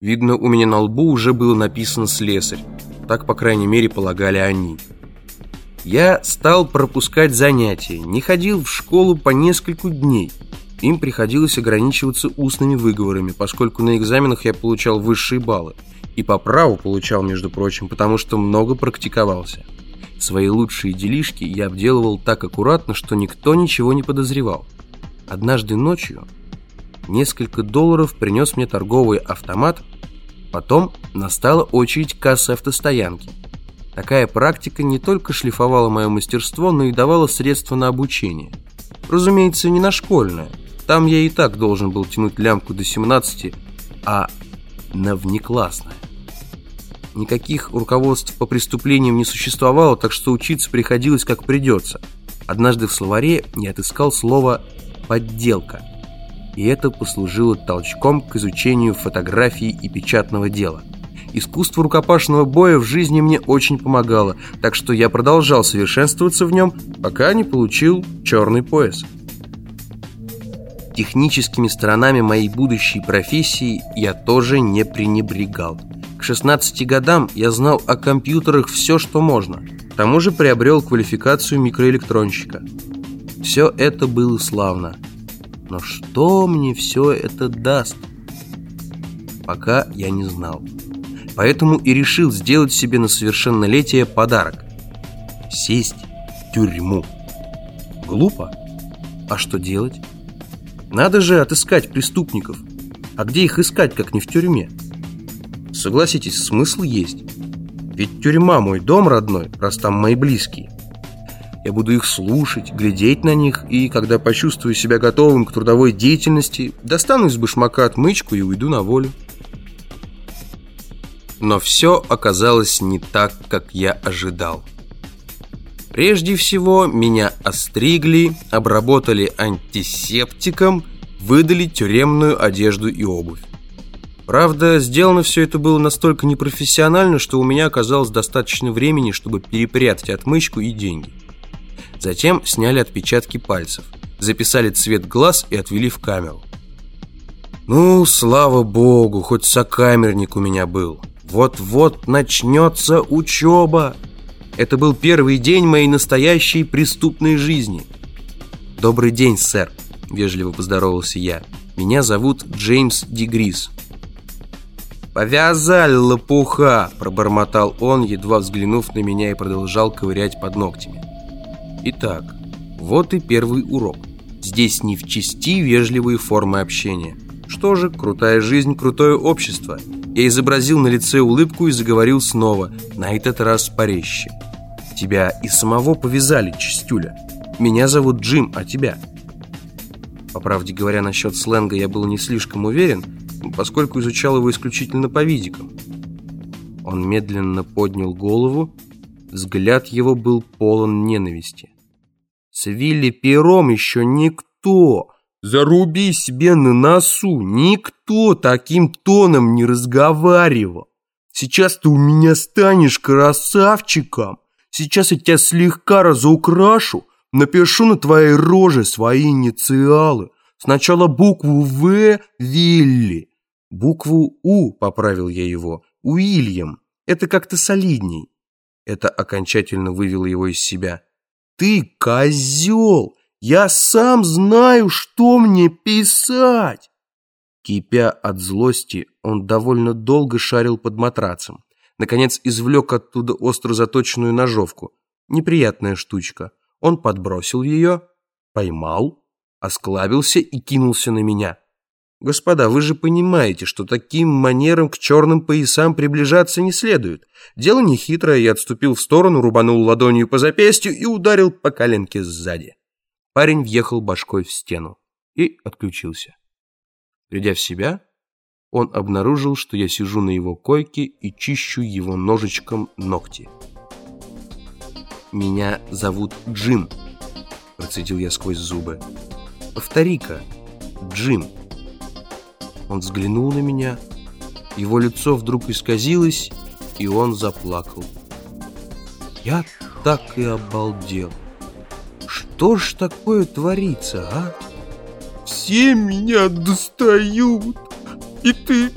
Видно, у меня на лбу уже было написано «слесарь». Так, по крайней мере, полагали они. Я стал пропускать занятия, не ходил в школу по нескольку дней. Им приходилось ограничиваться устными выговорами, поскольку на экзаменах я получал высшие баллы. И по праву получал, между прочим, потому что много практиковался. Свои лучшие делишки я обделывал так аккуратно, что никто ничего не подозревал. Однажды ночью несколько долларов принес мне торговый автомат, потом настала очередь кассы автостоянки. Такая практика не только шлифовала мое мастерство, но и давала средства на обучение. Разумеется, не на школьное. Там я и так должен был тянуть лямку до 17, а на внеклассное. Никаких руководств по преступлениям не существовало, так что учиться приходилось как придется. Однажды в словаре я отыскал слово «подделка», и это послужило толчком к изучению фотографии и печатного дела. Искусство рукопашного боя в жизни мне очень помогало, так что я продолжал совершенствоваться в нем, пока не получил черный пояс. Техническими сторонами моей будущей профессии я тоже не пренебрегал. К 16 годам я знал о компьютерах все, что можно. К тому же приобрел квалификацию микроэлектронщика. Все это было славно. Но что мне все это даст? Пока я не знал. Поэтому и решил сделать себе на совершеннолетие подарок. Сесть в тюрьму. Глупо? А что делать? Надо же отыскать преступников. А где их искать, как не в тюрьме? Согласитесь, смысл есть. Ведь тюрьма мой дом родной, раз там мои близкие. Я буду их слушать, глядеть на них, и когда почувствую себя готовым к трудовой деятельности, достану из башмака отмычку и уйду на волю. Но все оказалось не так, как я ожидал. Прежде всего, меня остригли, обработали антисептиком, выдали тюремную одежду и обувь. Правда, сделано все это было настолько непрофессионально, что у меня оказалось достаточно времени, чтобы перепрятать отмычку и деньги. Затем сняли отпечатки пальцев, записали цвет глаз и отвели в камеру. Ну, слава богу, хоть сокамерник у меня был. Вот-вот начнется учеба. Это был первый день моей настоящей преступной жизни. «Добрый день, сэр», — вежливо поздоровался я. «Меня зовут Джеймс Дегрис». «Повязали лопуха!» – пробормотал он, едва взглянув на меня и продолжал ковырять под ногтями. Итак, вот и первый урок. Здесь не в чести вежливые формы общения. Что же, крутая жизнь, крутое общество. Я изобразил на лице улыбку и заговорил снова, на этот раз порезче. Тебя и самого повязали, чистюля. Меня зовут Джим, а тебя? По правде говоря, насчет сленга я был не слишком уверен, поскольку изучал его исключительно по видикам. Он медленно поднял голову, взгляд его был полон ненависти. С Вилли Пером еще никто, заруби себе на носу, никто таким тоном не разговаривал. Сейчас ты у меня станешь красавчиком, Сейчас я тебя слегка разукрашу, напишу на твоей роже свои инициалы. Сначала букву «В» – Вилли. Букву «У» поправил я его. Уильям. Это как-то солидней. Это окончательно вывело его из себя. Ты козел! Я сам знаю, что мне писать! Кипя от злости, он довольно долго шарил под матрацем. Наконец извлек оттуда остро заточенную ножовку. Неприятная штучка. Он подбросил ее, поймал, осклабился и кинулся на меня. Господа, вы же понимаете, что таким манером к черным поясам приближаться не следует. Дело нехитрое, я отступил в сторону, рубанул ладонью по запястью и ударил по коленке сзади. Парень въехал башкой в стену и отключился. Придя в себя, он обнаружил, что я сижу на его койке и чищу его ножичком ногти. «Меня зовут Джим», – процедил я сквозь зубы. «Повтори-ка, Джим». Он взглянул на меня, его лицо вдруг исказилось, и он заплакал. Я так и обалдел. Что ж такое творится, а? Все меня достают. И ты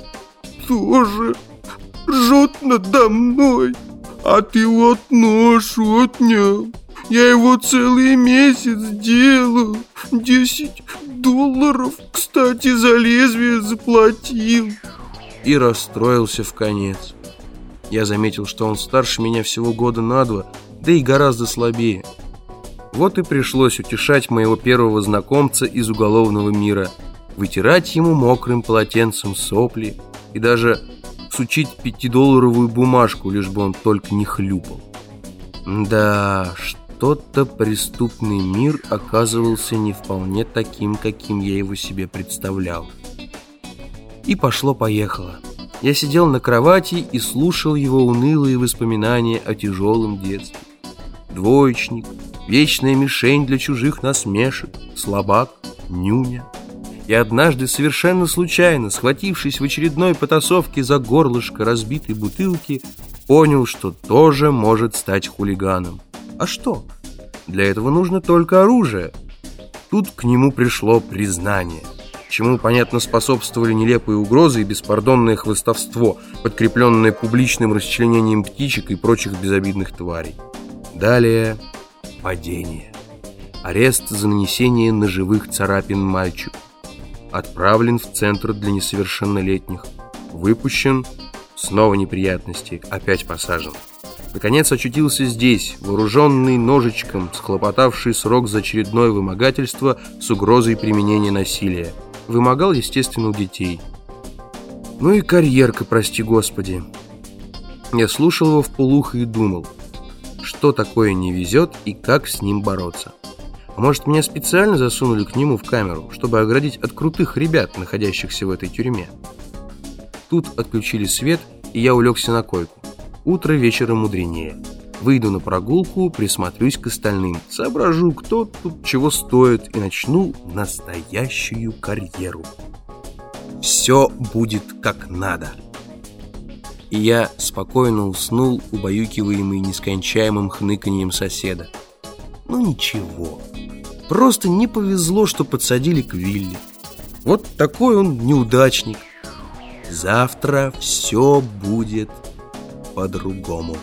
тоже ржет надо мной. А ты вот нож отнял. Я его целый месяц делал. Десять долларов, кстати, за лезвие заплатил. И расстроился в конец. Я заметил, что он старше меня всего года на два, да и гораздо слабее. Вот и пришлось утешать моего первого знакомца из уголовного мира, вытирать ему мокрым полотенцем сопли и даже сучить пятидолларовую бумажку, лишь бы он только не хлюпал. Да, что-то преступный мир оказывался не вполне таким, каким я его себе представлял. И пошло-поехало. Я сидел на кровати и слушал его унылые воспоминания о тяжелом детстве. Двоечник, вечная мишень для чужих насмешек, слабак, нюня. И однажды, совершенно случайно, схватившись в очередной потасовке за горлышко разбитой бутылки, понял, что тоже может стать хулиганом. А что? Для этого нужно только оружие. Тут к нему пришло признание, чему, понятно, способствовали нелепые угрозы и беспардонное хвостовство, подкрепленное публичным расчленением птичек и прочих безобидных тварей. Далее падение. Арест за нанесение ножевых царапин мальчику. Отправлен в центр для несовершеннолетних. Выпущен. Снова неприятности. Опять посажен. Наконец очутился здесь, вооруженный ножичком, схлопотавший срок за очередное вымогательство с угрозой применения насилия. Вымогал, естественно, у детей. Ну и карьерка, прости господи. Я слушал его в полухо и думал – что такое не везет и как с ним бороться. А может, меня специально засунули к нему в камеру, чтобы оградить от крутых ребят, находящихся в этой тюрьме? Тут отключили свет, и я улегся на койку. Утро вечера мудренее. Выйду на прогулку, присмотрюсь к остальным, соображу, кто тут чего стоит, и начну настоящую карьеру. Все будет как надо и я спокойно уснул, убаюкиваемый нескончаемым хныканьем соседа. Ну ничего, просто не повезло, что подсадили к Вилли. Вот такой он неудачник. Завтра все будет по-другому.